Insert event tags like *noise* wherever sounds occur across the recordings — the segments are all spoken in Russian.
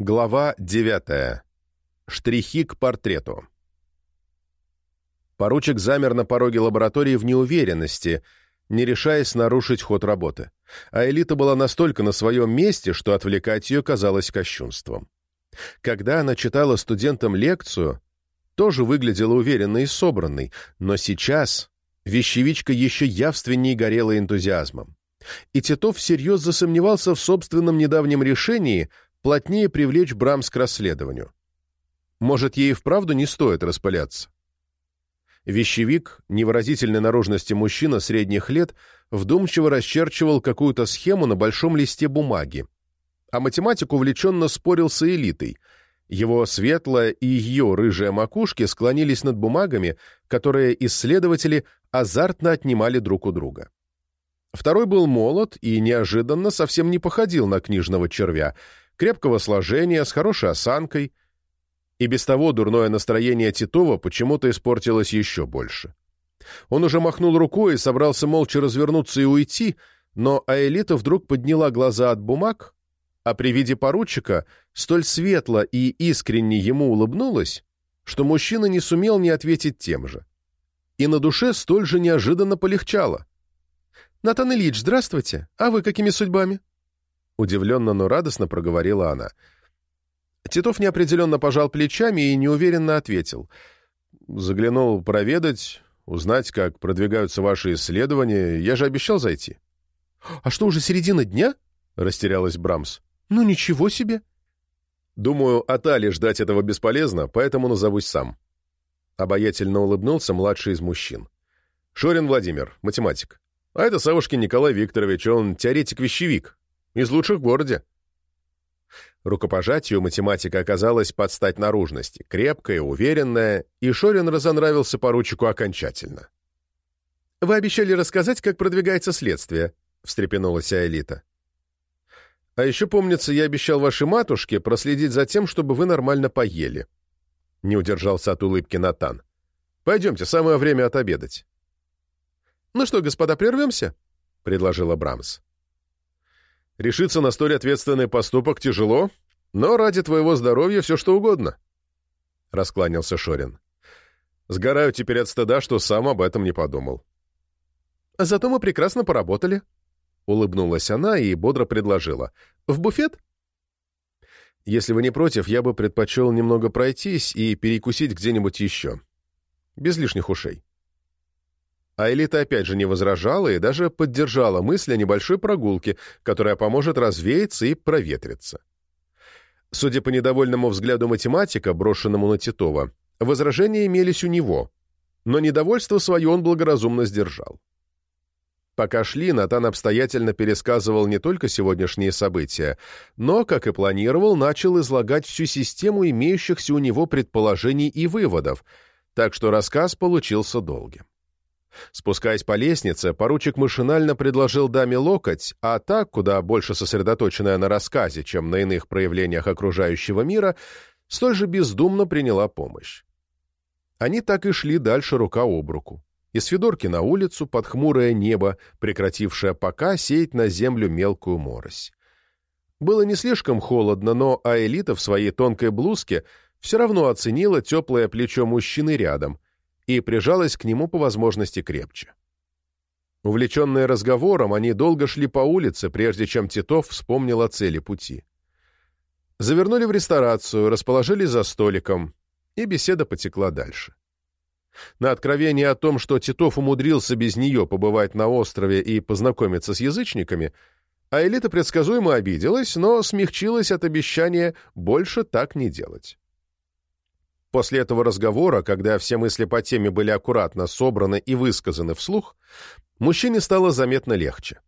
Глава 9. Штрихи к портрету. Поручик замер на пороге лаборатории в неуверенности, не решаясь нарушить ход работы. А Элита была настолько на своем месте, что отвлекать ее казалось кощунством. Когда она читала студентам лекцию, тоже выглядела уверенной и собранной, но сейчас вещевичка еще явственнее горела энтузиазмом. И Титов всерьез засомневался в собственном недавнем решении — плотнее привлечь Брамс к расследованию. Может, ей вправду не стоит распыляться? Вещевик, невыразительной наружности мужчина средних лет, вдумчиво расчерчивал какую-то схему на большом листе бумаги, а математик увлеченно спорил с элитой. Его светлая и ее рыжая макушки склонились над бумагами, которые исследователи азартно отнимали друг у друга. Второй был молод и неожиданно совсем не походил на книжного червя — крепкого сложения, с хорошей осанкой. И без того дурное настроение Титова почему-то испортилось еще больше. Он уже махнул рукой и собрался молча развернуться и уйти, но Аэлита вдруг подняла глаза от бумаг, а при виде поручика столь светло и искренне ему улыбнулась, что мужчина не сумел не ответить тем же. И на душе столь же неожиданно полегчало. «Натан Ильич, здравствуйте! А вы какими судьбами?» Удивленно, но радостно проговорила она. Титов неопределенно пожал плечами и неуверенно ответил. «Заглянул проведать, узнать, как продвигаются ваши исследования. Я же обещал зайти». «А что, уже середина дня?» — растерялась Брамс. «Ну, ничего себе!» «Думаю, от Али ждать этого бесполезно, поэтому назовусь сам». Обаятельно улыбнулся младший из мужчин. «Шорин Владимир, математик. А это Савушкин Николай Викторович, он теоретик-вещевик, из лучших в городе. Рукопожатию математика оказалась под стать наружности, крепкая, уверенная, и Шорин разонравился поручику окончательно. «Вы обещали рассказать, как продвигается следствие», — встрепенулась Аэлита. «А еще, помнится, я обещал вашей матушке проследить за тем, чтобы вы нормально поели». Не удержался от улыбки Натан. «Пойдемте, самое время отобедать». «Ну что, господа, прервемся?» — предложила Брамс. Решиться на столь ответственный поступок тяжело, но ради твоего здоровья все что угодно», — раскланялся Шорин. «Сгораю теперь от стыда, что сам об этом не подумал». «Зато мы прекрасно поработали», — улыбнулась она и бодро предложила. «В буфет?» «Если вы не против, я бы предпочел немного пройтись и перекусить где-нибудь еще. Без лишних ушей». А Элита опять же не возражала и даже поддержала мысль о небольшой прогулке, которая поможет развеяться и проветриться. Судя по недовольному взгляду математика, брошенному на Титова, возражения имелись у него, но недовольство свое он благоразумно сдержал. Пока шли, Натан обстоятельно пересказывал не только сегодняшние события, но, как и планировал, начал излагать всю систему имеющихся у него предположений и выводов, так что рассказ получился долгим. Спускаясь по лестнице, поручик машинально предложил даме локоть, а так, куда больше сосредоточенная на рассказе, чем на иных проявлениях окружающего мира, столь же бездумно приняла помощь. Они так и шли дальше рука об руку. Из Федорки на улицу, под хмурое небо, прекратившее пока сеять на землю мелкую морось. Было не слишком холодно, но Аэлита в своей тонкой блузке все равно оценила теплое плечо мужчины рядом — и прижалась к нему по возможности крепче. Увлеченные разговором, они долго шли по улице, прежде чем Титов вспомнил о цели пути. Завернули в ресторацию, расположились за столиком, и беседа потекла дальше. На откровение о том, что Титов умудрился без нее побывать на острове и познакомиться с язычниками, а предсказуемо обиделась, но смягчилась от обещания больше так не делать. После этого разговора, когда все мысли по теме были аккуратно собраны и высказаны вслух, мужчине стало заметно легче.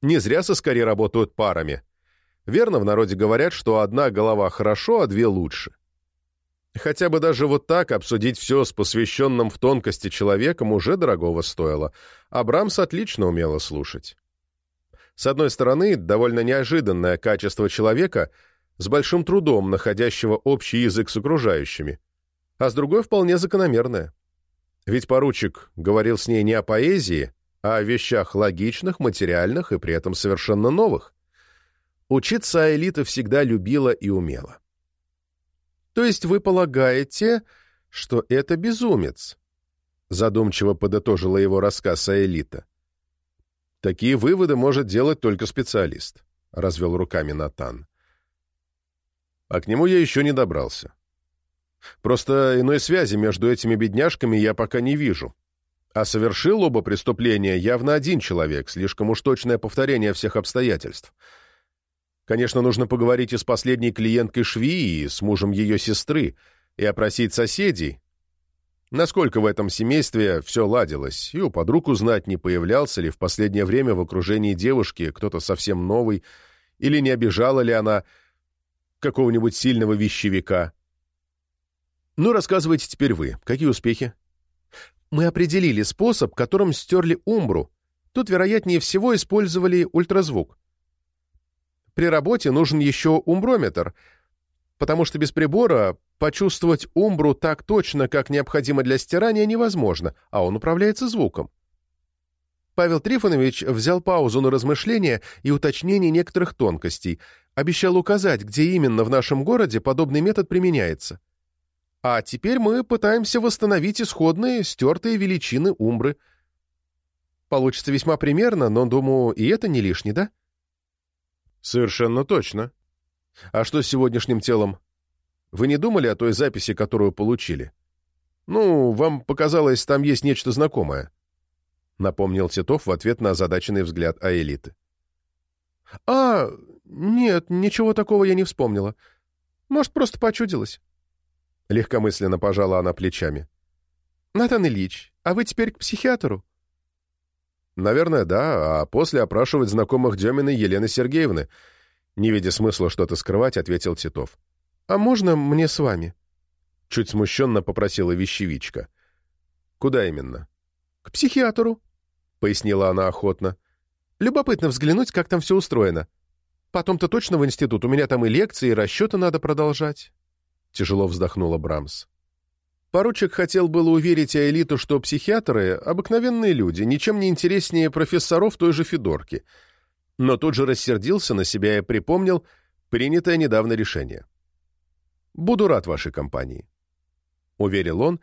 Не зря соскари работают парами. Верно в народе говорят, что одна голова хорошо, а две лучше. Хотя бы даже вот так обсудить все с посвященным в тонкости человеком уже дорогого стоило. Абрамс отлично умела слушать. С одной стороны, довольно неожиданное качество человека — с большим трудом находящего общий язык с окружающими, а с другой вполне закономерное. Ведь поручик говорил с ней не о поэзии, а о вещах логичных, материальных и при этом совершенно новых. Учиться Аэлита всегда любила и умела. «То есть вы полагаете, что это безумец?» Задумчиво подытожила его рассказ Аэлита. «Такие выводы может делать только специалист», — развел руками Натан. «А к нему я еще не добрался. Просто иной связи между этими бедняжками я пока не вижу. А совершил оба преступления явно один человек, слишком уж точное повторение всех обстоятельств. Конечно, нужно поговорить и с последней клиенткой швеи, и с мужем ее сестры, и опросить соседей. Насколько в этом семействе все ладилось, и у подруг узнать, не появлялся ли в последнее время в окружении девушки кто-то совсем новый, или не обижала ли она какого-нибудь сильного вещевика. Ну, рассказывайте теперь вы. Какие успехи? Мы определили способ, которым стерли умбру. Тут, вероятнее всего, использовали ультразвук. При работе нужен еще умброметр, потому что без прибора почувствовать умбру так точно, как необходимо для стирания, невозможно, а он управляется звуком. Павел Трифонович взял паузу на размышление и уточнение некоторых тонкостей, обещал указать, где именно в нашем городе подобный метод применяется. А теперь мы пытаемся восстановить исходные, стертые величины умбры. Получится весьма примерно, но, думаю, и это не лишне, да? Совершенно точно. А что с сегодняшним телом? Вы не думали о той записи, которую получили? Ну, вам показалось, там есть нечто знакомое. Напомнил Титов в ответ на озадаченный взгляд Аэлиты. «А, нет, ничего такого я не вспомнила. Может, просто почудилось». Легкомысленно пожала она плечами. «Натан Ильич, а вы теперь к психиатру?» «Наверное, да, а после опрашивать знакомых Деминой Елены Сергеевны». Не видя смысла что-то скрывать, ответил Титов. «А можно мне с вами?» Чуть смущенно попросила вещевичка. «Куда именно?» «К психиатру», — пояснила она охотно. «Любопытно взглянуть, как там все устроено. Потом-то точно в институт, у меня там и лекции, и расчеты надо продолжать тяжело вздохнула Брамс. Поручик хотел было уверить Аэлиту, что психиатры — обыкновенные люди, ничем не интереснее профессоров той же Федорки, но тут же рассердился на себя и припомнил принятое недавно решение. «Буду рад вашей компании», — уверил он,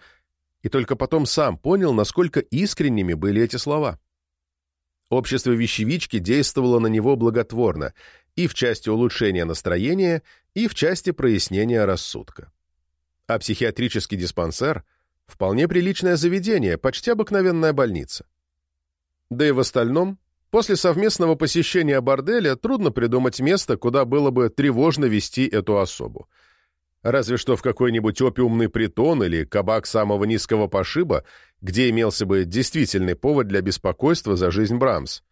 и только потом сам понял, насколько искренними были эти слова. Общество вещевички действовало на него благотворно и в части улучшения настроения, и в части прояснения рассудка. А психиатрический диспансер — вполне приличное заведение, почти обыкновенная больница. Да и в остальном, после совместного посещения борделя трудно придумать место, куда было бы тревожно вести эту особу. Разве что в какой-нибудь опиумный притон или кабак самого низкого пошиба, где имелся бы действительный повод для беспокойства за жизнь Брамс.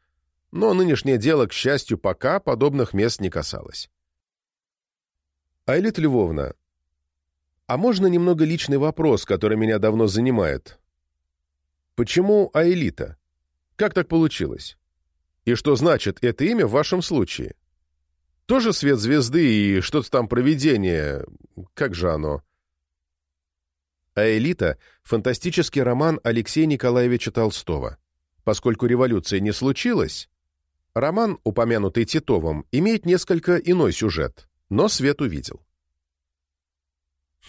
Но нынешнее дело, к счастью, пока подобных мест не касалось. Айлит Львовна, а можно немного личный вопрос, который меня давно занимает? Почему Аэлита? Как так получилось? И что значит это имя в вашем случае? Тоже свет звезды и что-то там провидение. Как же оно? Аэлита — фантастический роман Алексея Николаевича Толстого. Поскольку революция не случилась, роман, упомянутый Титовым, имеет несколько иной сюжет но свет увидел.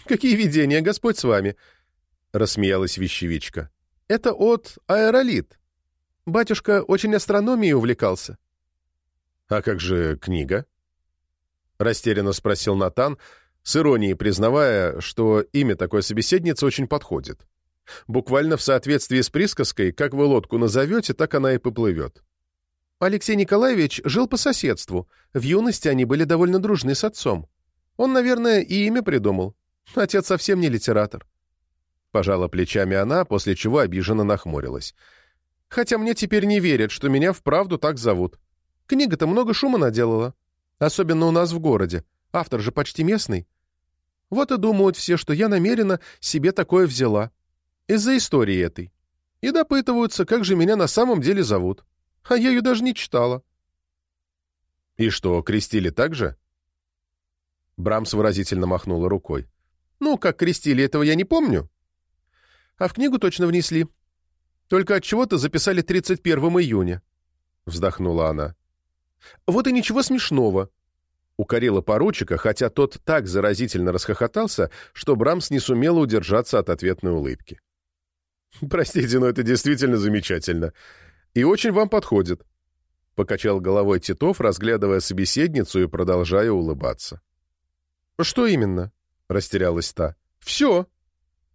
«Какие видения, Господь с вами!» — рассмеялась вещевичка. «Это от аэролит. Батюшка очень астрономией увлекался». «А как же книга?» — растерянно спросил Натан, с иронией признавая, что имя такой собеседницы очень подходит. Буквально в соответствии с присказкой, как вы лодку назовете, так она и поплывет. Алексей Николаевич жил по соседству. В юности они были довольно дружны с отцом. Он, наверное, и имя придумал. Отец совсем не литератор. Пожала плечами она, после чего обиженно нахмурилась. Хотя мне теперь не верят, что меня вправду так зовут. Книга-то много шума наделала. Особенно у нас в городе. Автор же почти местный. Вот и думают все, что я намеренно себе такое взяла. Из-за истории этой. И допытываются, как же меня на самом деле зовут а я ее даже не читала». «И что, крестили так же?» Брамс выразительно махнула рукой. «Ну, как крестили, этого я не помню. А в книгу точно внесли. Только от чего то записали 31 июня», — вздохнула она. «Вот и ничего смешного. укорила поручика, хотя тот так заразительно расхохотался, что Брамс не сумела удержаться от ответной улыбки. *laughs* «Простите, но это действительно замечательно. И очень вам подходит», — покачал головой Титов, разглядывая собеседницу и продолжая улыбаться. «Что именно?» — растерялась та. «Все.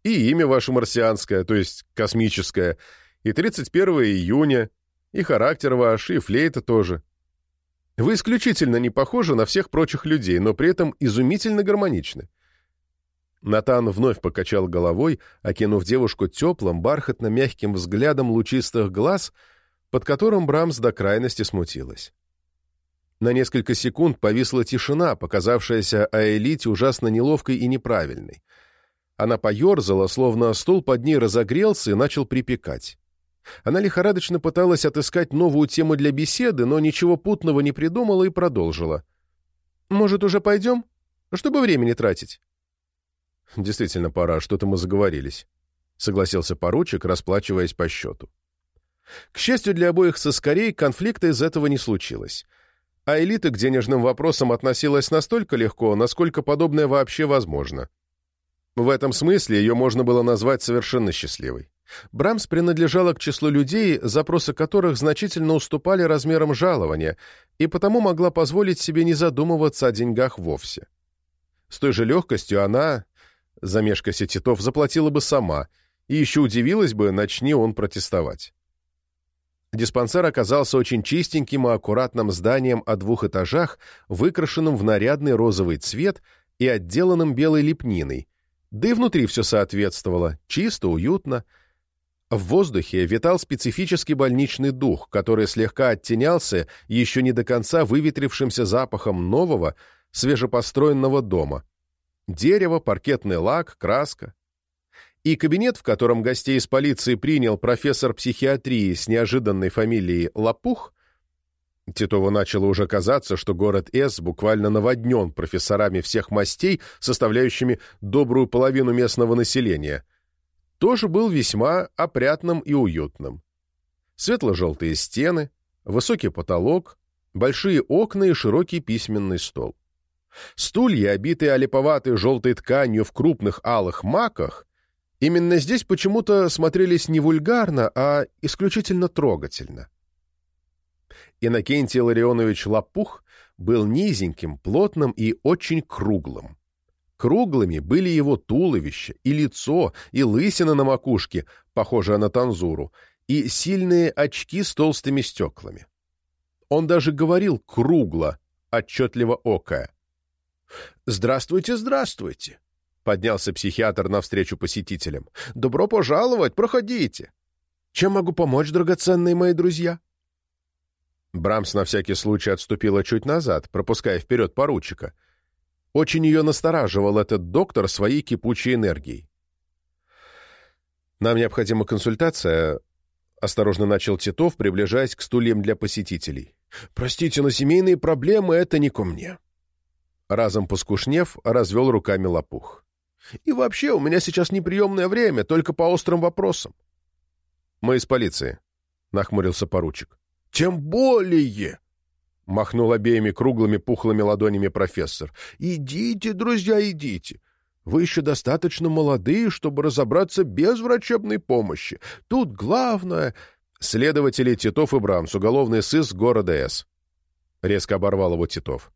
И имя ваше марсианское, то есть космическое, и 31 июня, и характер ваш, и флейта тоже. Вы исключительно не похожи на всех прочих людей, но при этом изумительно гармоничны. Натан вновь покачал головой, окинув девушку теплым, бархатно-мягким взглядом лучистых глаз, под которым Брамс до крайности смутилась. На несколько секунд повисла тишина, показавшаяся Аэлите ужасно неловкой и неправильной. Она поерзала, словно стул под ней разогрелся и начал припекать. Она лихорадочно пыталась отыскать новую тему для беседы, но ничего путного не придумала и продолжила. «Может, уже пойдем? Чтобы времени тратить». «Действительно пора, что-то мы заговорились», — согласился поручик, расплачиваясь по счету. К счастью для обоих соскорей, конфликта из этого не случилось. А элита к денежным вопросам относилась настолько легко, насколько подобное вообще возможно. В этом смысле ее можно было назвать совершенно счастливой. Брамс принадлежала к числу людей, запросы которых значительно уступали размерам жалования, и потому могла позволить себе не задумываться о деньгах вовсе. С той же легкостью она, замешкася Титов, заплатила бы сама, и еще удивилась бы, начни он протестовать. Диспансер оказался очень чистеньким и аккуратным зданием о двух этажах, выкрашенным в нарядный розовый цвет и отделанным белой лепниной, да и внутри все соответствовало, чисто, уютно, в воздухе витал специфический больничный дух, который слегка оттенялся еще не до конца выветрившимся запахом нового, свежепостроенного дома. Дерево, паркетный лак, краска. И кабинет, в котором гостей из полиции принял профессор психиатрии с неожиданной фамилией Лопух, Титову начало уже казаться, что город С буквально наводнен профессорами всех мастей, составляющими добрую половину местного населения — тоже был весьма опрятным и уютным. Светло-желтые стены, высокий потолок, большие окна и широкий письменный стол. Стулья, обитые олиповатой желтой тканью в крупных алых маках, именно здесь почему-то смотрелись не вульгарно, а исключительно трогательно. Иннокентий Ларионович Лопух был низеньким, плотным и очень круглым. Круглыми были его туловище, и лицо, и лысина на макушке, похожая на танзуру, и сильные очки с толстыми стеклами. Он даже говорил кругло, отчетливо окая. «Здравствуйте, здравствуйте!» — поднялся психиатр навстречу посетителям. «Добро пожаловать, проходите! Чем могу помочь, драгоценные мои друзья?» Брамс на всякий случай отступила чуть назад, пропуская вперед поручика — очень ее настораживал этот доктор своей кипучей энергией. «Нам необходима консультация», — осторожно начал Титов, приближаясь к стульям для посетителей. «Простите, но семейные проблемы — это не ко мне». Разом поскушнев, развел руками лопух. «И вообще, у меня сейчас неприемное время, только по острым вопросам». «Мы из полиции», — нахмурился поручик. «Тем более!» — махнул обеими круглыми пухлыми ладонями профессор. «Идите, друзья, идите. Вы еще достаточно молодые, чтобы разобраться без врачебной помощи. Тут главное...» «Следователи Титов и Брамс, уголовный сыск города С». Резко оборвал его Титов.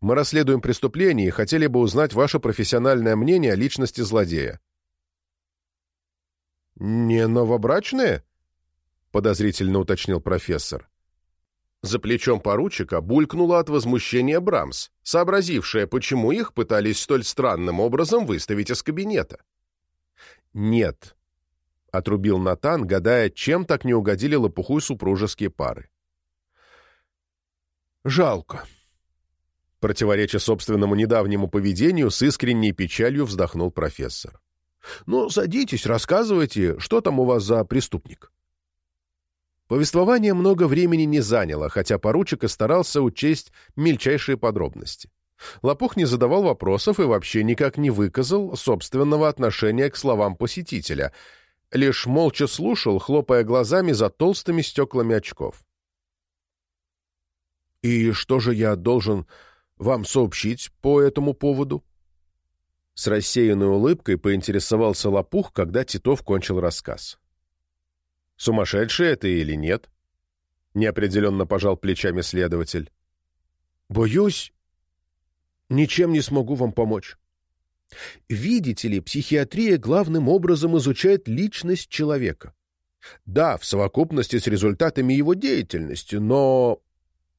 «Мы расследуем преступление и хотели бы узнать ваше профессиональное мнение о личности злодея». «Не новобрачные?» — подозрительно уточнил профессор. За плечом поручика булькнула от возмущения Брамс, сообразившая, почему их пытались столь странным образом выставить из кабинета. «Нет», — отрубил Натан, гадая, чем так не угодили лопуху супружеские пары. «Жалко», — противореча собственному недавнему поведению, с искренней печалью вздохнул профессор. «Ну, садитесь, рассказывайте, что там у вас за преступник?» Повествование много времени не заняло, хотя поручик и старался учесть мельчайшие подробности. Лопух не задавал вопросов и вообще никак не выказал собственного отношения к словам посетителя, лишь молча слушал, хлопая глазами за толстыми стеклами очков. «И что же я должен вам сообщить по этому поводу?» С рассеянной улыбкой поинтересовался Лопух, когда Титов кончил рассказ. «Сумасшедший это или нет?» Неопределенно пожал плечами следователь. «Боюсь, ничем не смогу вам помочь. Видите ли, психиатрия главным образом изучает личность человека. Да, в совокупности с результатами его деятельности, но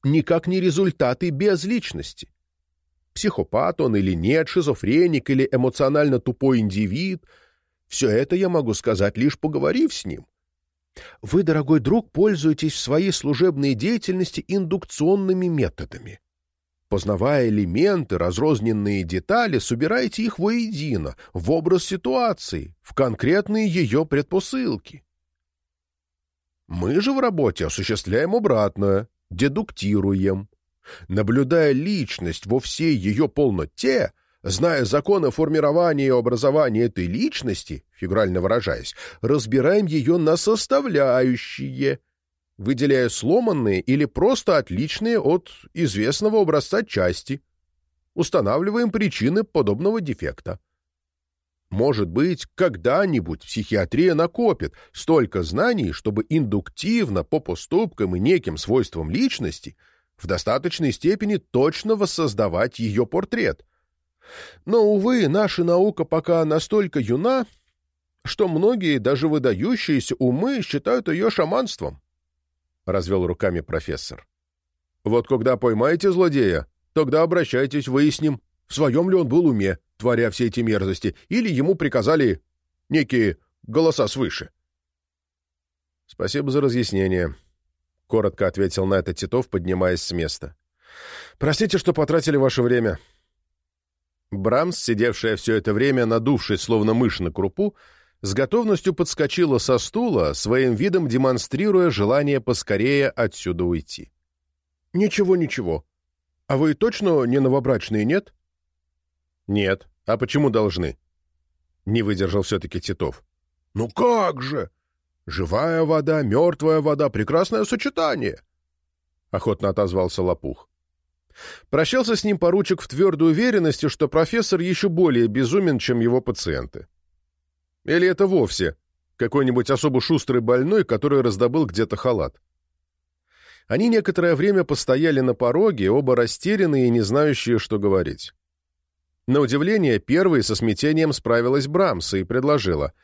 никак не результаты без личности психопат он или нет, шизофреник или эмоционально тупой индивид. Все это я могу сказать, лишь поговорив с ним. Вы, дорогой друг, пользуетесь в своей служебной деятельности индукционными методами. Познавая элементы, разрозненные детали, собираете их воедино, в образ ситуации, в конкретные ее предпосылки. Мы же в работе осуществляем обратное, дедуктируем, наблюдая личность во всей ее полноте, зная законы формирования и образования этой личности, фигурально выражаясь, разбираем ее на составляющие, выделяя сломанные или просто отличные от известного образца части, устанавливаем причины подобного дефекта. Может быть, когда-нибудь психиатрия накопит столько знаний, чтобы индуктивно по поступкам и неким свойствам личности – в достаточной степени точно воссоздавать ее портрет. Но, увы, наша наука пока настолько юна, что многие, даже выдающиеся умы, считают ее шаманством, — развел руками профессор. Вот когда поймаете злодея, тогда обращайтесь, выясним, в своем ли он был уме, творя все эти мерзости, или ему приказали некие голоса свыше. Спасибо за разъяснение, коротко ответил на это Титов, поднимаясь с места. «Простите, что потратили ваше время». Брамс, сидевшая все это время, надувшись, словно мышь на крупу, с готовностью подскочила со стула, своим видом демонстрируя желание поскорее отсюда уйти. «Ничего, ничего. А вы точно не новобрачные, нет?» «Нет. А почему должны?» Не выдержал все-таки Титов. «Ну как же!» «Живая вода, мертвая вода — прекрасное сочетание!» — охотно отозвался Лопух. Прощался с ним поручик в твердой уверенности, что профессор еще более безумен, чем его пациенты. Или это вовсе какой-нибудь особо шустрый больной, который раздобыл где-то халат. Они некоторое время постояли на пороге, оба растерянные и не знающие, что говорить. На удивление, первой со смятением справилась Брамса и предложила —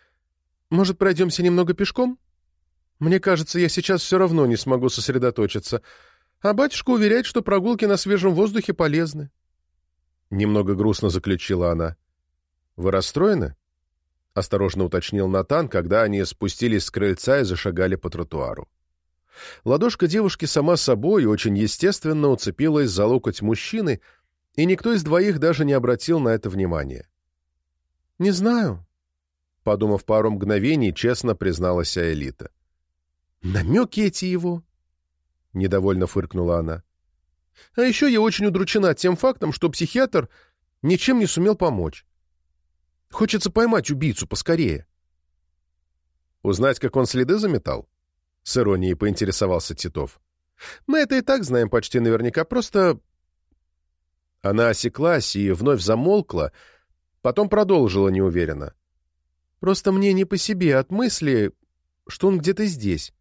может, пройдемся немного пешком? Мне кажется, я сейчас все равно не смогу сосредоточиться. А батюшка уверяет, что прогулки на свежем воздухе полезны. Немного грустно заключила она. Вы расстроены? Осторожно уточнил Натан, когда они спустились с крыльца и зашагали по тротуару. Ладошка девушки сама собой очень естественно уцепилась за локоть мужчины, и никто из двоих даже не обратил на это внимания. «Не знаю», Подумав пару мгновений, честно призналась Аэлита. «Намеки эти его!» — недовольно фыркнула она. «А еще я очень удручена тем фактом, что психиатр ничем не сумел помочь. Хочется поймать убийцу поскорее». «Узнать, как он следы заметал?» — с иронией поинтересовался Титов. «Мы это и так знаем почти наверняка, просто...» Она осеклась и вновь замолкла, потом продолжила неуверенно. Просто мне не по себе от мысли, что он где-то здесь.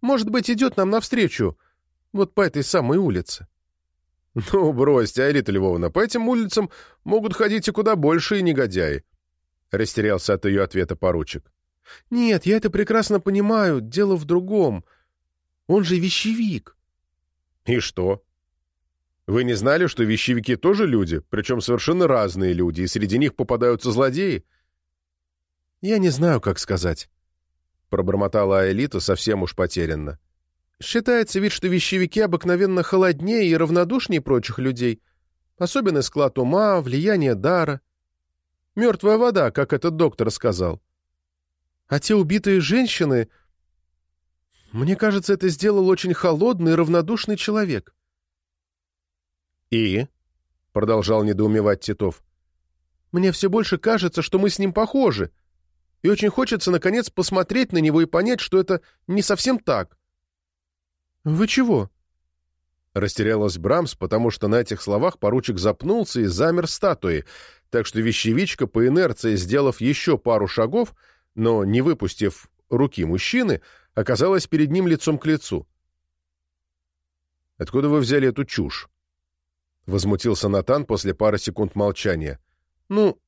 Может быть, идет нам навстречу, вот по этой самой улице. «Ну, бросьте, Аэлита Львовна, по этим улицам могут ходить и куда большие негодяи», — растерялся от ее ответа поручик. «Нет, я это прекрасно понимаю, дело в другом. Он же вещевик». «И что? Вы не знали, что вещевики тоже люди, причем совершенно разные люди, и среди них попадаются злодеи?» «Я не знаю, как сказать», — пробормотала Аэлита совсем уж потерянно. «Считается ведь, что вещевики обыкновенно холоднее и равнодушнее прочих людей. Особенный склад ума, влияние дара. Мертвая вода, как этот доктор сказал. А те убитые женщины... Мне кажется, это сделал очень холодный и равнодушный человек». «И?» — продолжал недоумевать Титов. «Мне все больше кажется, что мы с ним похожи», и очень хочется, наконец, посмотреть на него и понять, что это не совсем так. «Вы чего?» Растерялась Брамс, потому что на этих словах поручик запнулся и замер статуей, так что вещевичка по инерции, сделав еще пару шагов, но не выпустив руки мужчины, оказалась перед ним лицом к лицу. «Откуда вы взяли эту чушь?» — возмутился Натан после пары секунд молчания. «Ну,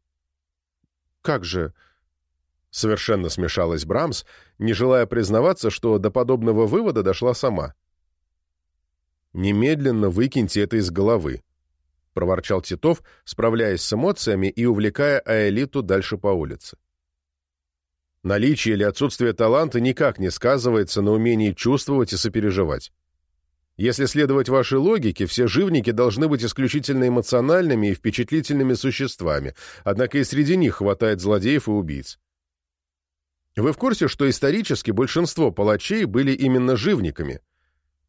как же...» Совершенно смешалась Брамс, не желая признаваться, что до подобного вывода дошла сама. «Немедленно выкиньте это из головы», — проворчал Титов, справляясь с эмоциями и увлекая Аэлиту дальше по улице. Наличие или отсутствие таланта никак не сказывается на умении чувствовать и сопереживать. Если следовать вашей логике, все живники должны быть исключительно эмоциональными и впечатлительными существами, однако и среди них хватает злодеев и убийц. Вы в курсе, что исторически большинство палачей были именно живниками?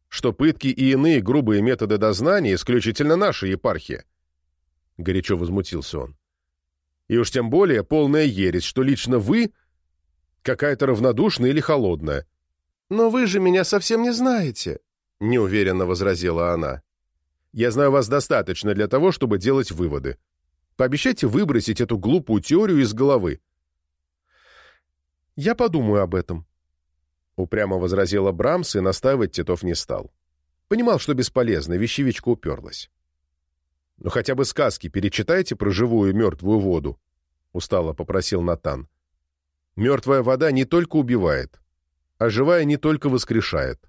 Что пытки и иные грубые методы дознания исключительно наша епархия? Горячо возмутился он. И уж тем более полная ересь, что лично вы какая-то равнодушная или холодная. «Но вы же меня совсем не знаете», — неуверенно возразила она. «Я знаю вас достаточно для того, чтобы делать выводы. Пообещайте выбросить эту глупую теорию из головы». «Я подумаю об этом», — упрямо возразила Брамс и настаивать Титов не стал. Понимал, что бесполезно, вещевичка уперлась. «Ну хотя бы сказки перечитайте про живую и мертвую воду», — устало попросил Натан. «Мертвая вода не только убивает, а живая не только воскрешает.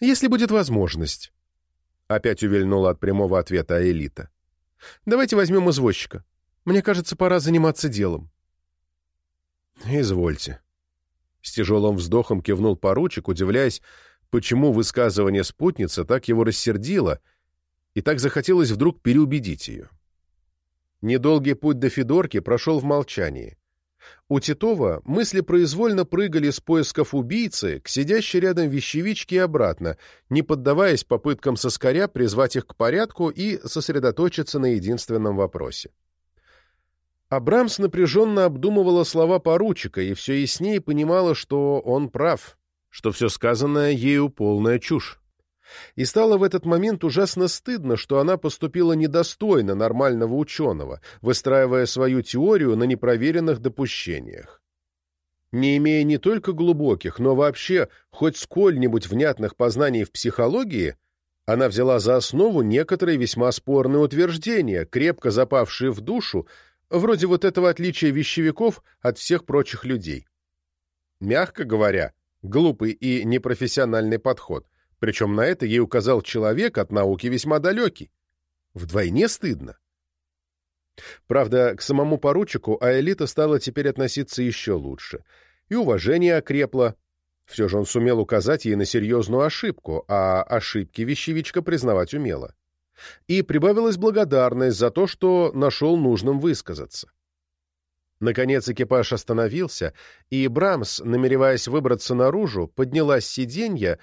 Если будет возможность. Опять увильнула от прямого ответа Аэлита. Давайте возьмем извозчика. Мне кажется, пора заниматься делом. Извольте. С тяжелым вздохом кивнул поручик, удивляясь, почему высказывание спутницы так его рассердило, и так захотелось вдруг переубедить ее. Недолгий путь до Федорки прошел в молчании. У Титова мысли произвольно прыгали с поисков убийцы к сидящей рядом вещевичке и обратно, не поддаваясь попыткам соскоря призвать их к порядку и сосредоточиться на единственном вопросе. Абрамс напряженно обдумывала слова поручика и все яснее понимала, что он прав, что все сказанное ею полная чушь. И стало в этот момент ужасно стыдно, что она поступила недостойно нормального ученого, выстраивая свою теорию на непроверенных допущениях. Не имея не только глубоких, но вообще хоть сколь-нибудь внятных познаний в психологии, она взяла за основу некоторые весьма спорные утверждения, крепко запавшие в душу, вроде вот этого отличия вещевиков от всех прочих людей. Мягко говоря, глупый и непрофессиональный подход – причем на это ей указал человек от науки весьма далекий. Вдвойне стыдно. Правда, к самому поручику Аэлита стала теперь относиться еще лучше. И уважение окрепло. Все же он сумел указать ей на серьезную ошибку, а ошибки вещевичка признавать умела. И прибавилась благодарность за то, что нашел нужным высказаться. Наконец экипаж остановился, и Брамс, намереваясь выбраться наружу, поднялась с сиденья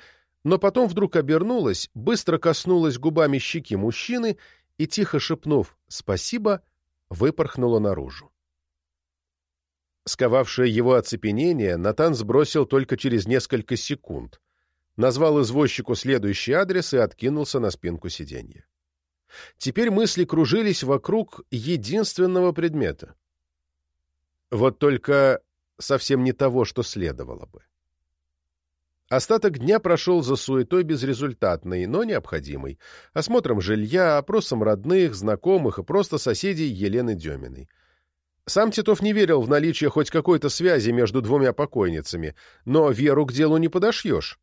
но потом вдруг обернулась, быстро коснулась губами щеки мужчины и, тихо шепнув «спасибо», выпорхнула наружу. Сковавшее его оцепенение Натан сбросил только через несколько секунд, назвал извозчику следующий адрес и откинулся на спинку сиденья. Теперь мысли кружились вокруг единственного предмета. Вот только совсем не того, что следовало бы. Остаток дня прошел за суетой безрезультатной, но необходимой, осмотром жилья, опросом родных, знакомых и просто соседей Елены Деминой. Сам Титов не верил в наличие хоть какой-то связи между двумя покойницами, но веру к делу не подошьешь.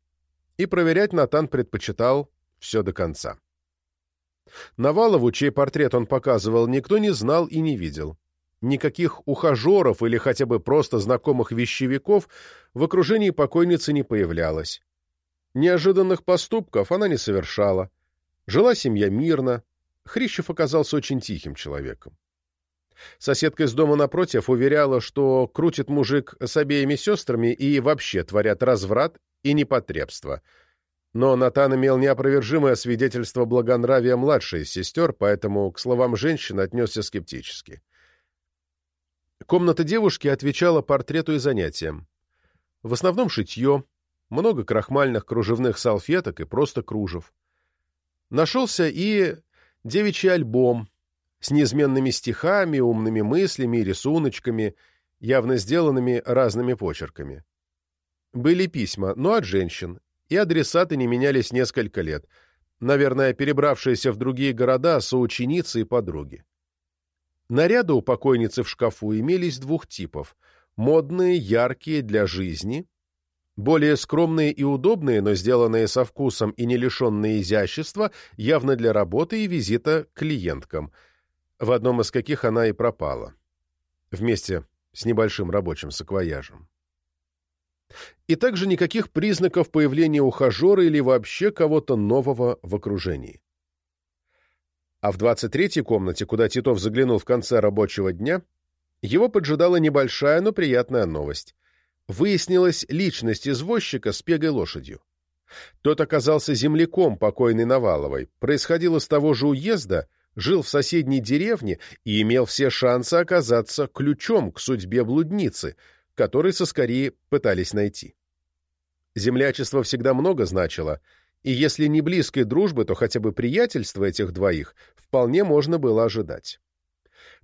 И проверять Натан предпочитал все до конца. Навалову, чей портрет он показывал, никто не знал и не видел никаких ухажеров или хотя бы просто знакомых вещевиков в окружении покойницы не появлялось. Неожиданных поступков она не совершала. Жила семья мирно. Хрищев оказался очень тихим человеком. Соседка из дома напротив уверяла, что крутит мужик с обеими сестрами и вообще творят разврат и непотребство. Но Натан имел неопровержимое свидетельство благонравия младшей сестер, поэтому к словам женщины отнесся скептически. Комната девушки отвечала портрету и занятиям. В основном шитье, много крахмальных кружевных салфеток и просто кружев. Нашелся и девичий альбом с неизменными стихами, умными мыслями и рисуночками, явно сделанными разными почерками. Были письма, но от женщин, и адресаты не менялись несколько лет, наверное, перебравшиеся в другие города соученицы и подруги. Наряды у покойницы в шкафу имелись двух типов – модные, яркие для жизни, более скромные и удобные, но сделанные со вкусом и не лишенные изящества, явно для работы и визита клиенткам, в одном из каких она и пропала, вместе с небольшим рабочим саквояжем. И также никаких признаков появления ухажера или вообще кого-то нового в окружении. А в 23-й комнате, куда Титов заглянул в конце рабочего дня, его поджидала небольшая, но приятная новость. Выяснилась личность извозчика с пегой лошадью. Тот оказался земляком покойной Наваловой, происходил из того же уезда, жил в соседней деревне и имел все шансы оказаться ключом к судьбе блудницы, который соскорее пытались найти. Землячество всегда много значило, и если не близкой дружбы, то хотя бы приятельства этих двоих вполне можно было ожидать.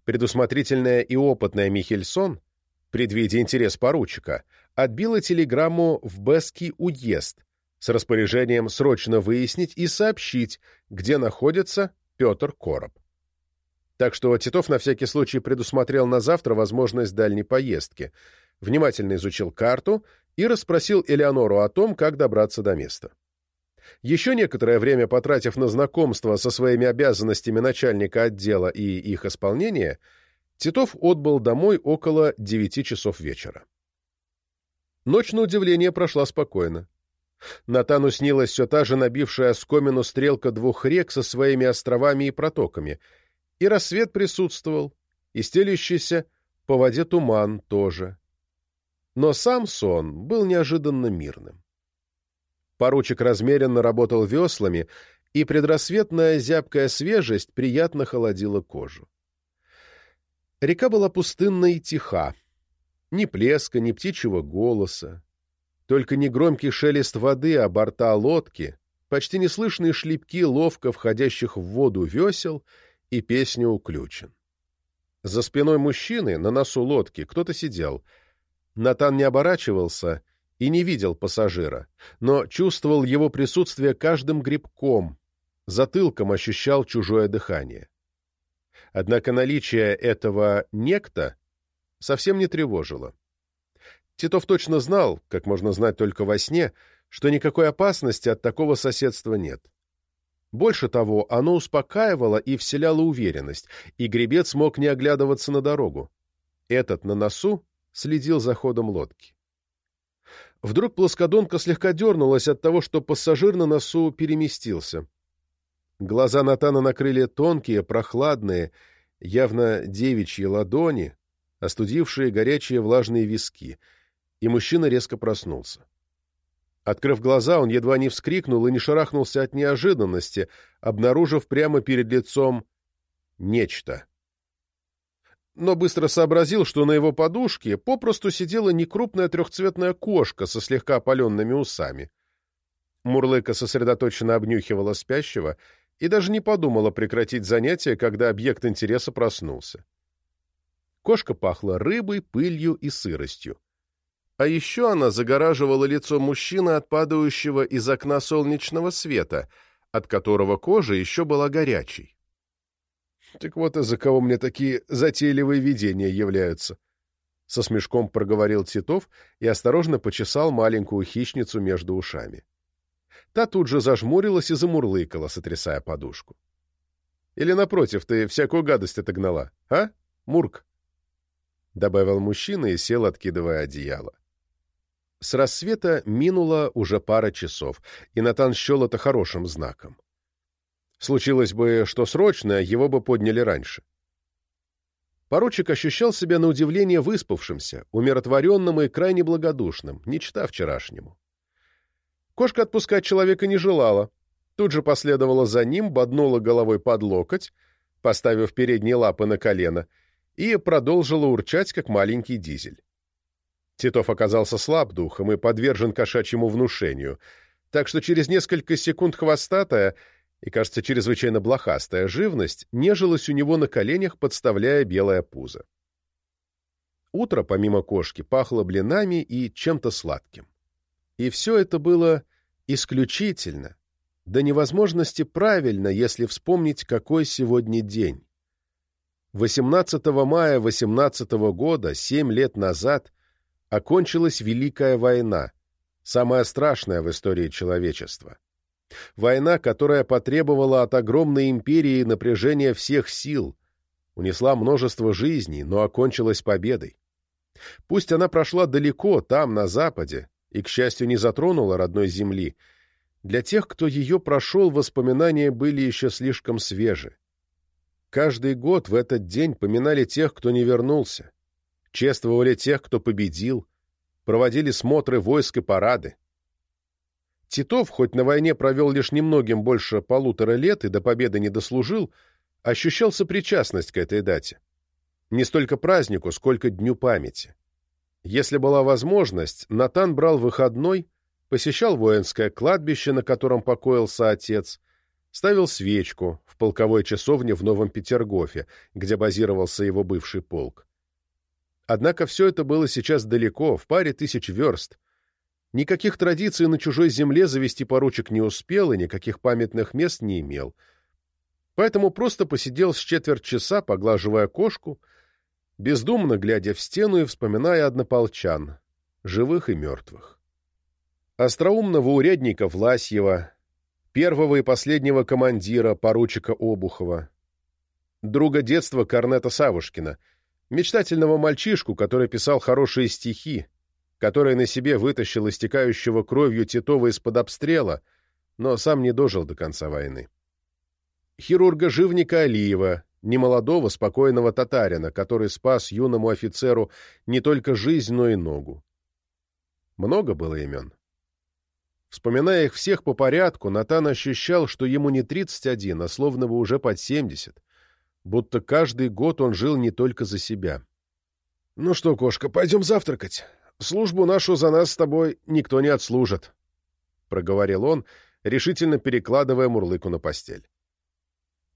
Предусмотрительная и опытная Михельсон, предвидя интерес поручика, отбила телеграмму в Бесский уезд с распоряжением срочно выяснить и сообщить, где находится Петр Короб. Так что Титов на всякий случай предусмотрел на завтра возможность дальней поездки — внимательно изучил карту и расспросил Элеонору о том, как добраться до места. Еще некоторое время потратив на знакомство со своими обязанностями начальника отдела и их исполнение, Титов отбыл домой около девяти часов вечера. Ночь, на удивление, прошла спокойно. Натану снилась все та же набившая оскомину стрелка двух рек со своими островами и протоками, и рассвет присутствовал, и стелющийся по воде туман тоже, но сам сон был неожиданно мирным. Поручик размеренно работал веслами, и предрассветная зябкая свежесть приятно холодила кожу. Река была пустынна и тиха. Ни плеска, ни птичьего голоса. Только негромкий шелест воды о борта лодки, почти неслышные шлепки ловко входящих в воду весел и песня уключен. За спиной мужчины, на носу лодки, кто-то сидел — Натан не оборачивался и не видел пассажира, но чувствовал его присутствие каждым грибком, затылком ощущал чужое дыхание. Однако наличие этого «некто» совсем не тревожило. Титов точно знал, как можно знать только во сне, что никакой опасности от такого соседства нет. Больше того, оно успокаивало и вселяло уверенность, и гребец мог не оглядываться на дорогу. Этот на носу следил за ходом лодки. Вдруг плоскодонка слегка дернулась от того, что пассажир на носу переместился. Глаза Натана накрыли тонкие, прохладные, явно девичьи ладони, остудившие горячие влажные виски, и мужчина резко проснулся. Открыв глаза, он едва не вскрикнул и не шарахнулся от неожиданности, обнаружив прямо перед лицом нечто но быстро сообразил, что на его подушке попросту сидела некрупная трехцветная кошка со слегка опаленными усами. Мурлыка сосредоточенно обнюхивала спящего и даже не подумала прекратить занятие, когда объект интереса проснулся. Кошка пахла рыбой, пылью и сыростью. А еще она загораживала лицо мужчины от падающего из окна солнечного света, от которого кожа еще была горячей. Так вот из-за кого мне такие затейливые видения являются. Со смешком проговорил Титов и осторожно почесал маленькую хищницу между ушами. Та тут же зажмурилась и замурлыкала, сотрясая подушку. Или, напротив, ты всякую гадость отогнала, а, Мурк? Добавил мужчина и сел, откидывая одеяло. С рассвета минуло уже пара часов, и Натан счел это хорошим знаком. Случилось бы что срочно, его бы подняли раньше. Поручик ощущал себя на удивление выспавшимся, умиротворенным и крайне благодушным, не чита вчерашнему. Кошка отпускать человека не желала. Тут же последовала за ним, боднула головой под локоть, поставив передние лапы на колено, и продолжила урчать, как маленький дизель. Титов оказался слаб духом и подвержен кошачьему внушению, так что через несколько секунд хвостатая и, кажется, чрезвычайно блохастая живность нежилась у него на коленях, подставляя белое пузо. Утро, помимо кошки, пахло блинами и чем-то сладким. И все это было исключительно, до невозможности правильно, если вспомнить, какой сегодня день. 18 мая 18 года, семь лет назад, окончилась Великая война, самая страшная в истории человечества. Война, которая потребовала от огромной империи напряжения всех сил, унесла множество жизней, но окончилась победой. Пусть она прошла далеко, там, на Западе, и, к счастью, не затронула родной земли, для тех, кто ее прошел, воспоминания были еще слишком свежи. Каждый год в этот день поминали тех, кто не вернулся, чествовали тех, кто победил, проводили смотры войск и парады. Титов, хоть на войне провел лишь немногим больше полутора лет и до победы не дослужил, ощущал сопричастность к этой дате. Не столько празднику, сколько дню памяти. Если была возможность, Натан брал выходной, посещал воинское кладбище, на котором покоился отец, ставил свечку в полковой часовне в Новом Петергофе, где базировался его бывший полк. Однако все это было сейчас далеко, в паре тысяч верст. Никаких традиций на чужой земле завести поручик не успел и никаких памятных мест не имел. Поэтому просто посидел с четверть часа, поглаживая кошку, бездумно глядя в стену и вспоминая однополчан, живых и мертвых. Остроумного урядника Власьева, первого и последнего командира, поручика Обухова, друга детства Корнета Савушкина — Мечтательного мальчишку, который писал хорошие стихи, который на себе вытащил истекающего кровью Титова из-под обстрела, но сам не дожил до конца войны. Хирурга-живника Алиева, немолодого, спокойного татарина, который спас юному офицеру не только жизнь, но и ногу. Много было имен. Вспоминая их всех по порядку, Натан ощущал, что ему не 31, а словно бы уже под 70, будто каждый год он жил не только за себя. «Ну что, кошка, пойдем завтракать. Службу нашу за нас с тобой никто не отслужит», — проговорил он, решительно перекладывая мурлыку на постель.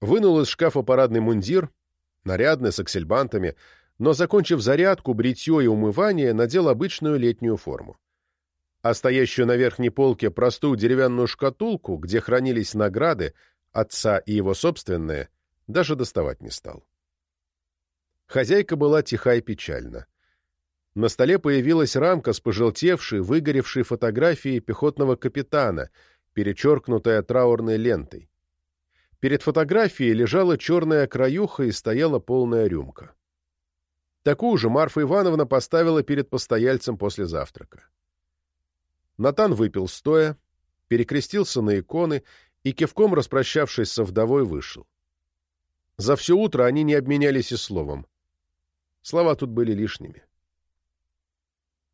Вынул из шкафа парадный мундир, нарядный, с аксельбантами, но, закончив зарядку, бритье и умывание, надел обычную летнюю форму. А стоящую на верхней полке простую деревянную шкатулку, где хранились награды, отца и его собственные, даже доставать не стал. Хозяйка была тиха и печальна. На столе появилась рамка с пожелтевшей, выгоревшей фотографией пехотного капитана, перечеркнутая траурной лентой. Перед фотографией лежала черная краюха и стояла полная рюмка. Такую же Марфа Ивановна поставила перед постояльцем после завтрака. Натан выпил стоя, перекрестился на иконы и, кивком распрощавшись со вдовой, вышел. За все утро они не обменялись и словом. Слова тут были лишними.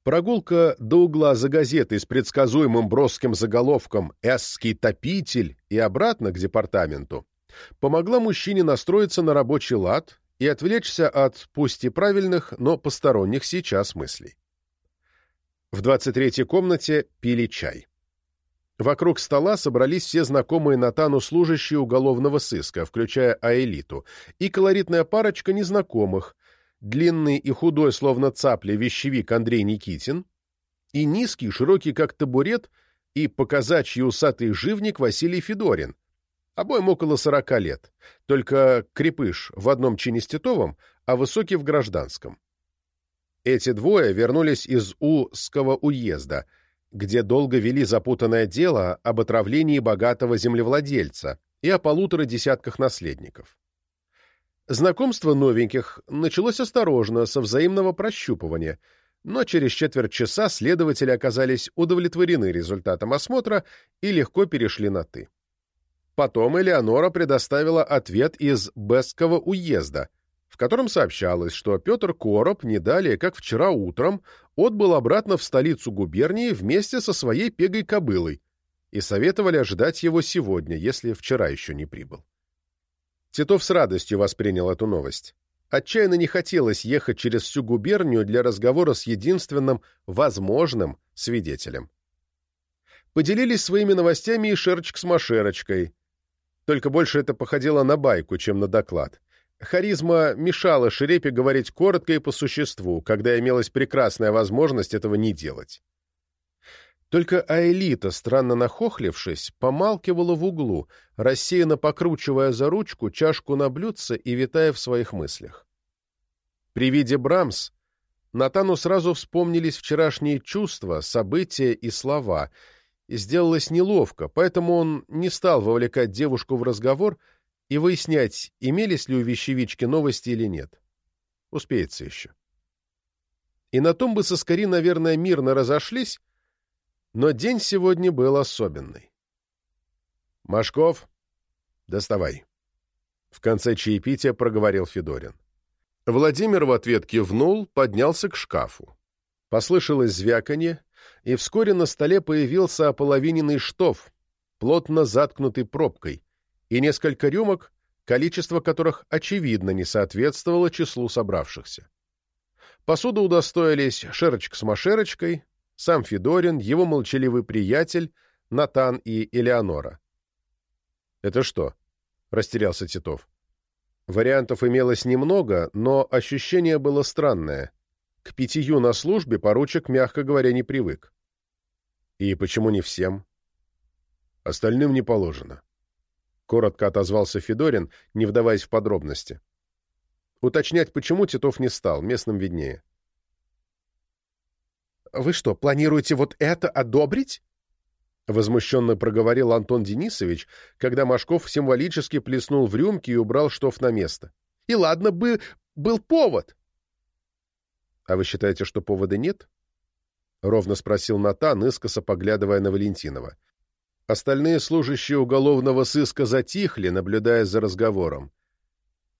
Прогулка до угла за газетой с предсказуемым броским заголовком «Эсский топитель» и обратно к департаменту помогла мужчине настроиться на рабочий лад и отвлечься от, пусть и правильных, но посторонних сейчас мыслей. В 23-й комнате пили чай. Вокруг стола собрались все знакомые Натану служащие уголовного сыска, включая Аэлиту, и колоритная парочка незнакомых, длинный и худой, словно цапля, вещевик Андрей Никитин, и низкий, широкий, как табурет, и показачий усатый живник Василий Федорин. Обоим около сорока лет, только крепыш в одном чине ститовом, а высокий в гражданском. Эти двое вернулись из Узского уезда — где долго вели запутанное дело об отравлении богатого землевладельца и о полутора десятках наследников. Знакомство новеньких началось осторожно, со взаимного прощупывания, но через четверть часа следователи оказались удовлетворены результатом осмотра и легко перешли на «ты». Потом Элеонора предоставила ответ из Бесского уезда – в котором сообщалось, что Петр Короб не далее, как вчера утром, отбыл обратно в столицу губернии вместе со своей пегой-кобылой, и советовали ожидать его сегодня, если вчера еще не прибыл. Титов с радостью воспринял эту новость. Отчаянно не хотелось ехать через всю губернию для разговора с единственным возможным свидетелем. Поделились своими новостями и Шерчик с Машерочкой. Только больше это походило на байку, чем на доклад. Харизма мешала Шерепе говорить коротко и по существу, когда имелась прекрасная возможность этого не делать. Только Аэлита, странно нахохлившись, помалкивала в углу, рассеянно покручивая за ручку чашку на блюдце и витая в своих мыслях. При виде Брамс Натану сразу вспомнились вчерашние чувства, события и слова, и сделалось неловко, поэтому он не стал вовлекать девушку в разговор и выяснять, имелись ли у вещевички новости или нет. Успеется еще. И на том бы соскори, наверное, мирно разошлись, но день сегодня был особенный. «Машков, доставай», — в конце чаепития проговорил Федорин. Владимир в ответ кивнул, поднялся к шкафу. Послышалось звяканье, и вскоре на столе появился ополовиненный штоф, плотно заткнутый пробкой, и несколько рюмок, количество которых, очевидно, не соответствовало числу собравшихся. Посуду удостоились Шерочка с Машерочкой, сам Федорин, его молчаливый приятель, Натан и Элеонора. «Это что?» — растерялся Титов. Вариантов имелось немного, но ощущение было странное. К питью на службе поручик, мягко говоря, не привык. И почему не всем? Остальным не положено. Коротко отозвался Федорин, не вдаваясь в подробности. Уточнять, почему Титов не стал, местным виднее. Вы что, планируете вот это одобрить? Возмущенно проговорил Антон Денисович, когда Машков символически плеснул в рюмки и убрал штоф на место. И ладно бы был повод. А вы считаете, что повода нет? Ровно спросил Натан, искоса поглядывая на Валентинова. Остальные служащие уголовного сыска затихли, наблюдая за разговором.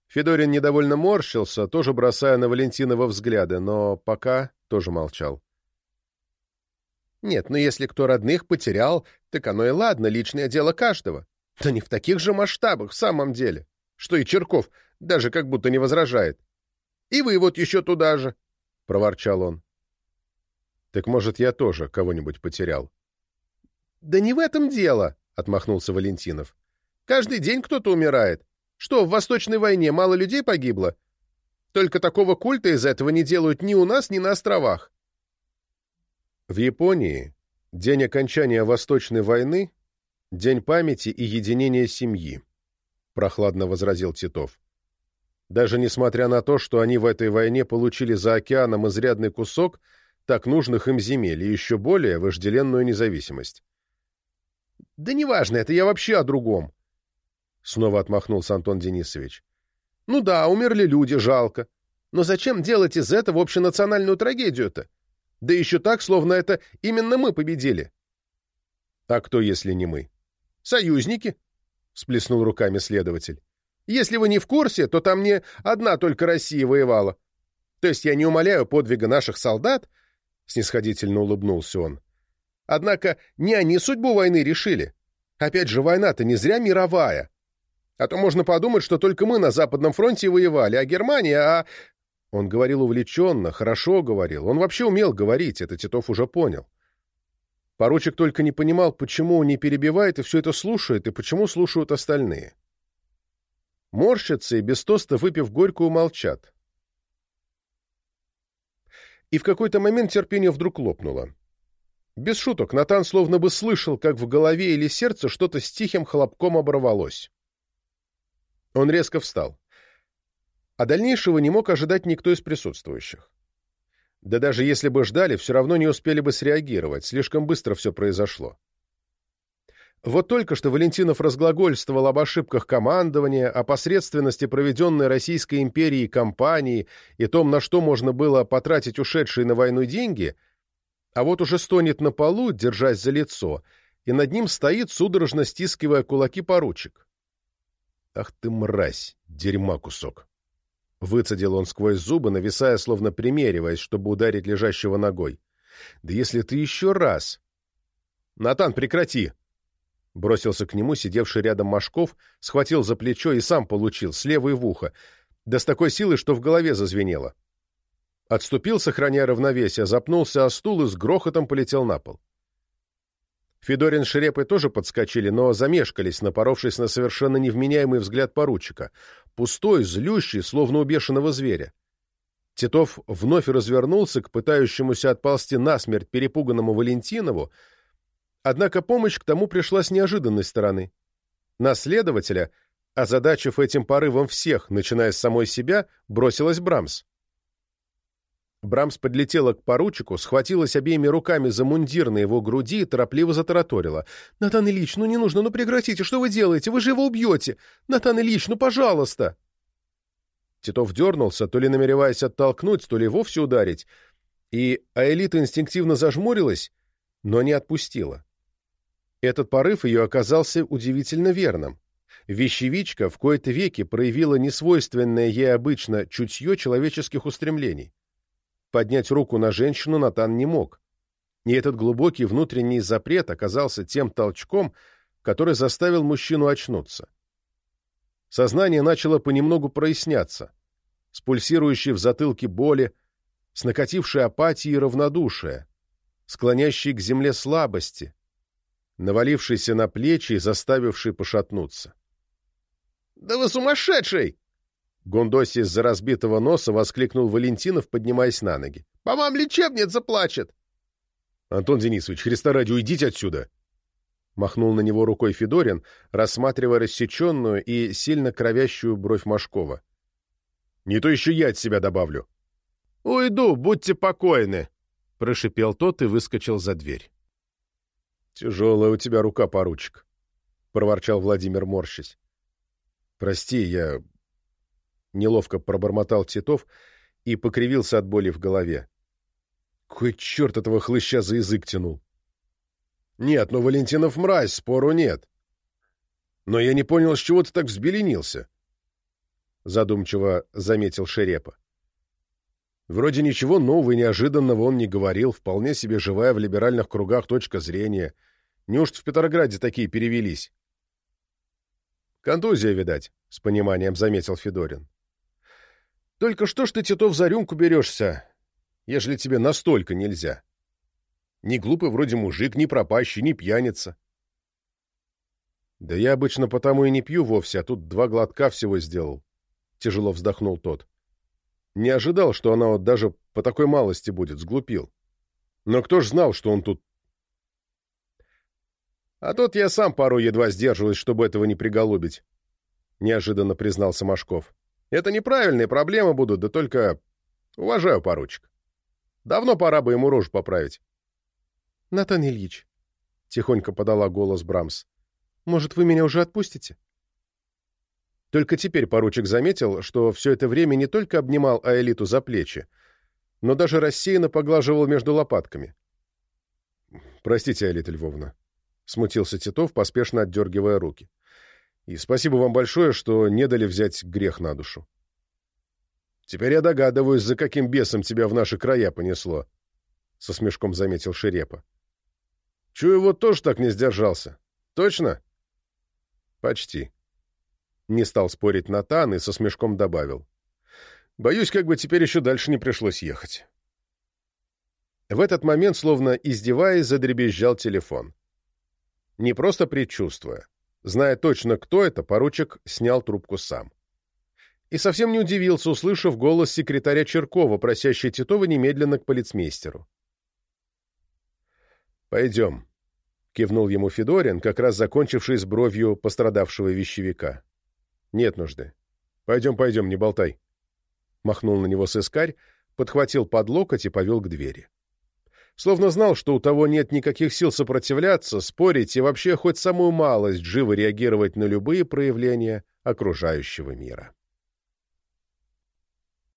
Федорин недовольно морщился, тоже бросая на Валентинова взгляды, но пока тоже молчал. Нет, ну если кто родных потерял, так оно и ладно, личное дело каждого. Да не в таких же масштабах, в самом деле. Что и Черков даже как будто не возражает. И вы вот еще туда же, — проворчал он. Так может, я тоже кого-нибудь потерял? Да не в этом дело, — отмахнулся Валентинов. Каждый день кто-то умирает. Что, в Восточной войне мало людей погибло? Только такого культа из этого не делают ни у нас, ни на островах. В Японии день окончания Восточной войны — день памяти и единения семьи, — прохладно возразил Титов. Даже несмотря на то, что они в этой войне получили за океаном изрядный кусок так нужных им земель и еще более вожделенную независимость. — Да неважно, это я вообще о другом, — снова отмахнулся Антон Денисович. — Ну да, умерли люди, жалко. Но зачем делать из этого общенациональную трагедию-то? Да еще так, словно это именно мы победили. — А кто, если не мы? — Союзники, — сплеснул руками следователь. — Если вы не в курсе, то там не одна только Россия воевала. То есть я не умоляю подвига наших солдат, — снисходительно улыбнулся он. Однако не они судьбу войны решили. Опять же, война-то не зря мировая. А то можно подумать, что только мы на Западном фронте воевали, а Германия, а... Он говорил увлеченно, хорошо говорил. Он вообще умел говорить, это Титов уже понял. Поручик только не понимал, почему он не перебивает и все это слушает, и почему слушают остальные. Морщатся и без тоста, выпив горькую, молчат. И в какой-то момент терпение вдруг лопнуло. Без шуток, Натан словно бы слышал, как в голове или сердце что-то с тихим хлопком оборвалось. Он резко встал а дальнейшего не мог ожидать никто из присутствующих. Да даже если бы ждали, все равно не успели бы среагировать, слишком быстро все произошло. Вот только что Валентинов разглагольствовал об ошибках командования, о посредственности проведенной Российской империей кампании и том, на что можно было потратить ушедшие на войну деньги, а вот уже стонет на полу, держась за лицо, и над ним стоит, судорожно стискивая кулаки поручик. «Ах ты мразь, дерьма кусок!» Выцедил он сквозь зубы, нависая, словно примериваясь, чтобы ударить лежащего ногой. «Да если ты еще раз...» «Натан, прекрати!» Бросился к нему сидевший рядом Машков, схватил за плечо и сам получил, слева и в ухо, да с такой силой, что в голове зазвенело. Отступил, сохраняя равновесие, запнулся о стул и с грохотом полетел на пол. Федорин с тоже подскочили, но замешкались, напоровшись на совершенно невменяемый взгляд поручика. Пустой, злющий, словно у бешеного зверя. Титов вновь развернулся к пытающемуся отползти насмерть перепуганному Валентинову, однако помощь к тому пришла с неожиданной стороны. Наследователя, озадачив этим порывом всех, начиная с самой себя, бросилась Брамс. Брамс подлетела к поручику, схватилась обеими руками за мундир на его груди и торопливо затараторила. «Натан Ильич, ну не нужно, ну прекратите, что вы делаете? Вы же его убьете! Натан Ильич, ну пожалуйста!» Титов дернулся, то ли намереваясь оттолкнуть, то ли вовсе ударить, и Аэлита инстинктивно зажмурилась, но не отпустила. Этот порыв ее оказался удивительно верным. Вещевичка в кои-то веки проявила несвойственное ей обычно чутье человеческих устремлений. Поднять руку на женщину Натан не мог. И этот глубокий внутренний запрет оказался тем толчком, который заставил мужчину очнуться. Сознание начало понемногу проясняться, с пульсирующей в затылке боли, с накатившей апатией и равнодушия, склонящей к земле слабости, навалившейся на плечи и заставившей пошатнуться. «Да вы сумасшедший!» Гундоси из-за разбитого носа воскликнул Валентинов, поднимаясь на ноги. «По вам лечебница заплачет. «Антон Денисович, Христа ради, уйдите отсюда!» Махнул на него рукой Федорин, рассматривая рассеченную и сильно кровящую бровь Машкова. «Не то еще я от себя добавлю». «Уйду, будьте покойны!» — прошипел тот и выскочил за дверь. «Тяжелая у тебя рука, поручик», — проворчал Владимир, морщись. «Прости, я Неловко пробормотал Титов и покривился от боли в голове. Какой черт этого хлыща за язык тянул? Нет, ну Валентинов мразь, спору нет. Но я не понял, с чего ты так взбеленился. Задумчиво заметил Шерепа. Вроде ничего нового и неожиданного он не говорил, вполне себе живая в либеральных кругах точка зрения. Неужто в Петрограде такие перевелись? Контузия, видать, — с пониманием заметил Федорин. Только что ж ты, Титов, за рюмку берешься, ежели тебе настолько нельзя? Ни глупый вроде мужик, ни пропащий, ни пьяница. Да я обычно потому и не пью вовсе, а тут два глотка всего сделал. Тяжело вздохнул тот. Не ожидал, что она вот даже по такой малости будет, сглупил. Но кто ж знал, что он тут... А тут я сам пару едва сдерживаюсь, чтобы этого не приголубить, — неожиданно признался Машков. Это неправильные проблемы будут, да только... Уважаю, поручик. Давно пора бы ему рожу поправить. — Натан Ильич, — тихонько подала голос Брамс, — может, вы меня уже отпустите? Только теперь поручик заметил, что все это время не только обнимал Аэлиту за плечи, но даже рассеянно поглаживал между лопатками. — Простите, Аэлита Львовна, — смутился Титов, поспешно отдергивая руки. И спасибо вам большое, что не дали взять грех на душу. Теперь я догадываюсь, за каким бесом тебя в наши края понесло, — со смешком заметил Шерепа. Чую, вот тоже так не сдержался. Точно? Почти. Не стал спорить Натан и со смешком добавил. Боюсь, как бы теперь еще дальше не пришлось ехать. В этот момент, словно издеваясь, задребезжал телефон. Не просто предчувствуя, Зная точно, кто это, поручик снял трубку сам. И совсем не удивился, услышав голос секретаря Черкова, просящий Титова немедленно к полицмейстеру. «Пойдем», — кивнул ему Федорин, как раз закончивший с бровью пострадавшего вещевика. «Нет нужды. Пойдем, пойдем, не болтай». Махнул на него сыскарь, подхватил под локоть и повел к двери словно знал, что у того нет никаких сил сопротивляться, спорить и вообще хоть самую малость живо реагировать на любые проявления окружающего мира.